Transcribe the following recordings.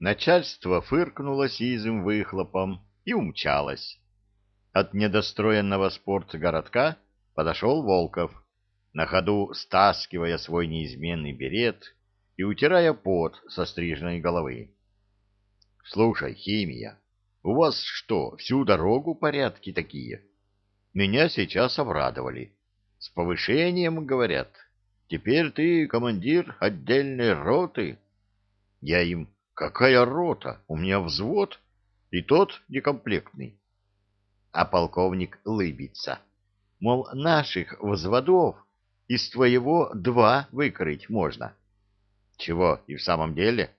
Начальство фыркнуло сизым выхлопом и умчалось. От недостроенного спортгородка подошел Волков, на ходу стаскивая свой неизменный берет и утирая пот со стрижной головы. — Слушай, химия, у вас что, всю дорогу порядки такие? Меня сейчас обрадовали. С повышением, говорят. Теперь ты командир отдельной роты. Я им Какая рота? У меня взвод, и тот некомплектный. А полковник лыбится. Мол, наших взводов из твоего два выкрыть можно. Чего и в самом деле?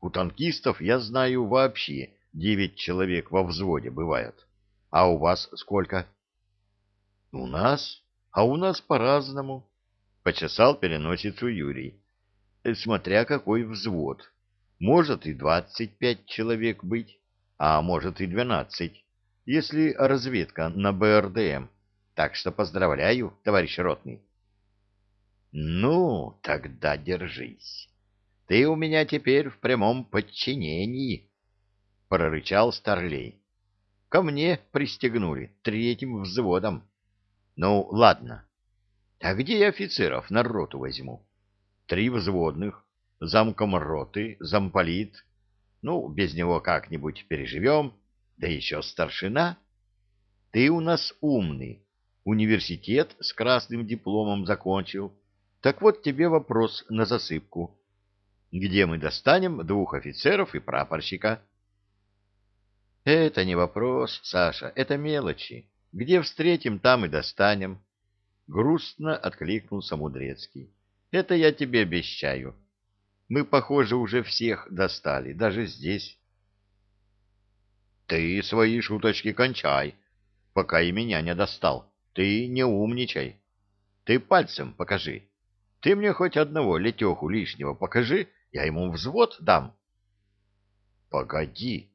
У танкистов, я знаю, вообще девять человек во взводе бывает. А у вас сколько? У нас? А у нас по-разному. Почесал переносицу Юрий. Смотря какой взвод может и двадцать пять человек быть, а может и двенадцать, если разведка на БРДМ. Так что поздравляю, товарищ ротный. Ну, тогда держись. Ты у меня теперь в прямом подчинении, прорычал Старлей. Ко мне пристегнули третьим взводом. Ну, ладно. А где я офицеров на роту возьму? Три взводных, замком роты, замполит. Ну, без него как-нибудь переживем. Да еще старшина. Ты у нас умный. Университет с красным дипломом закончил. Так вот тебе вопрос на засыпку. Где мы достанем двух офицеров и прапорщика? Это не вопрос, Саша, это мелочи. Где встретим, там и достанем. Грустно откликнулся Мудрецкий. Это я тебе обещаю. Мы, похоже, уже всех достали, даже здесь. Ты свои шуточки кончай, пока и меня не достал. Ты не умничай. Ты пальцем покажи. Ты мне хоть одного летеху лишнего покажи, я ему взвод дам. — Погоди,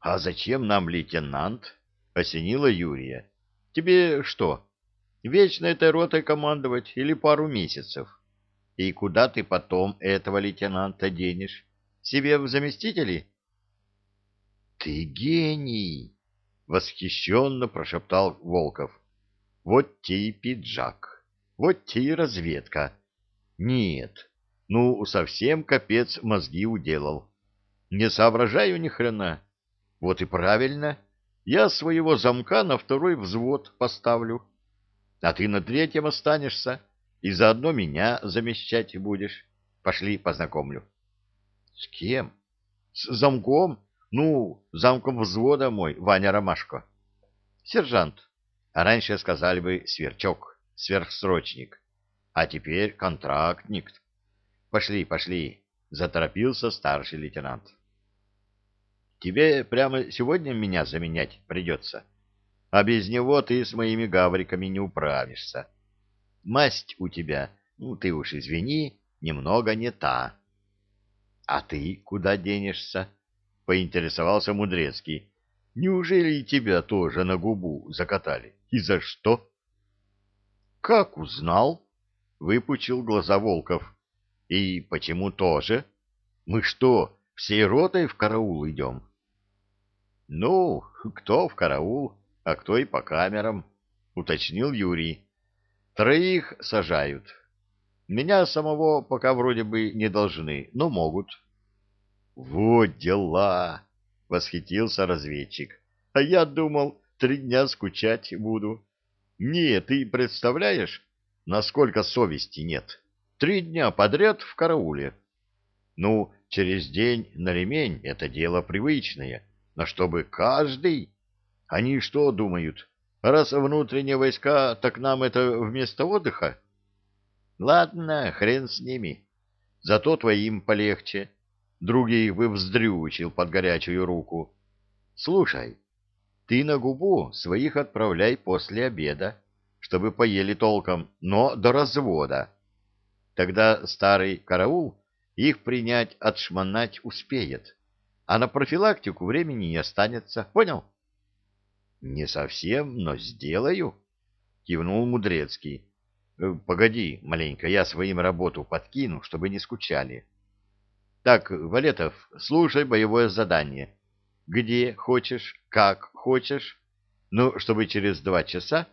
а зачем нам лейтенант? — осенила Юрия. — Тебе что, вечно этой ротой командовать или пару месяцев? — и куда ты потом этого лейтенанта денешь? Себе в заместители? — Ты гений! — восхищенно прошептал Волков. — Вот те и пиджак, вот те и разведка. Нет, ну совсем капец мозги уделал. Не соображаю ни хрена. Вот и правильно. Я своего замка на второй взвод поставлю. А ты на третьем останешься. — и заодно меня замещать будешь. Пошли, познакомлю. — С кем? — С замком. Ну, замком взвода мой, Ваня Ромашко. — Сержант. А раньше сказали бы сверчок, сверхсрочник. А теперь контрактник. — Пошли, пошли, — заторопился старший лейтенант. — Тебе прямо сегодня меня заменять придется. — а без него ты с моими гавриками не управишься. Масть у тебя, ну ты уж извини, немного не та. — А ты куда денешься? — поинтересовался Мудрецкий. — Неужели тебя тоже на губу закатали? И за что? — Как узнал? — выпучил глаза Волков. — И почему тоже? Мы что, всей ротой в караул идем? — Ну, кто в караул, а кто и по камерам, — уточнил Юрий. Троих сажают. Меня самого пока вроде бы не должны, но могут. — Вот дела! — восхитился разведчик. — А я думал, три дня скучать буду. Не, ты представляешь, насколько совести нет? Три дня подряд в карауле. Ну, через день на ремень — это дело привычное, но чтобы каждый... Они что думают? — Раз внутренние войска, так нам это вместо отдыха? Ладно, хрен с ними. Зато твоим полегче. Другие, бы вздрючил под горячую руку. Слушай, ты на губу своих отправляй после обеда, чтобы поели толком, но до развода. Тогда старый караул их принять, отшмонать успеет. А на профилактику времени не останется. Понял? — не совсем, но сделаю, кивнул Мудрецкий. «Э, Погоди, маленько, я своим работу подкину, чтобы не скучали. Так, Валетов, слушай боевое задание. Где хочешь, как хочешь, но чтобы через два часа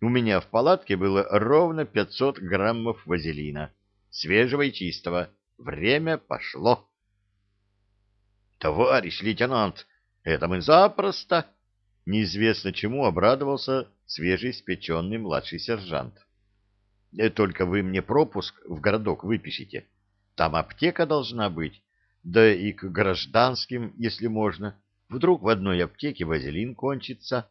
у меня в палатке было ровно 500 граммов вазелина, свежего и чистого. Время пошло. Товарищ лейтенант, это мы запросто, неизвестно чему обрадовался свежеиспеченный младший сержант. «Э, «Только вы мне пропуск в городок выпишите. Там аптека должна быть, да и к гражданским, если можно. Вдруг в одной аптеке вазелин кончится».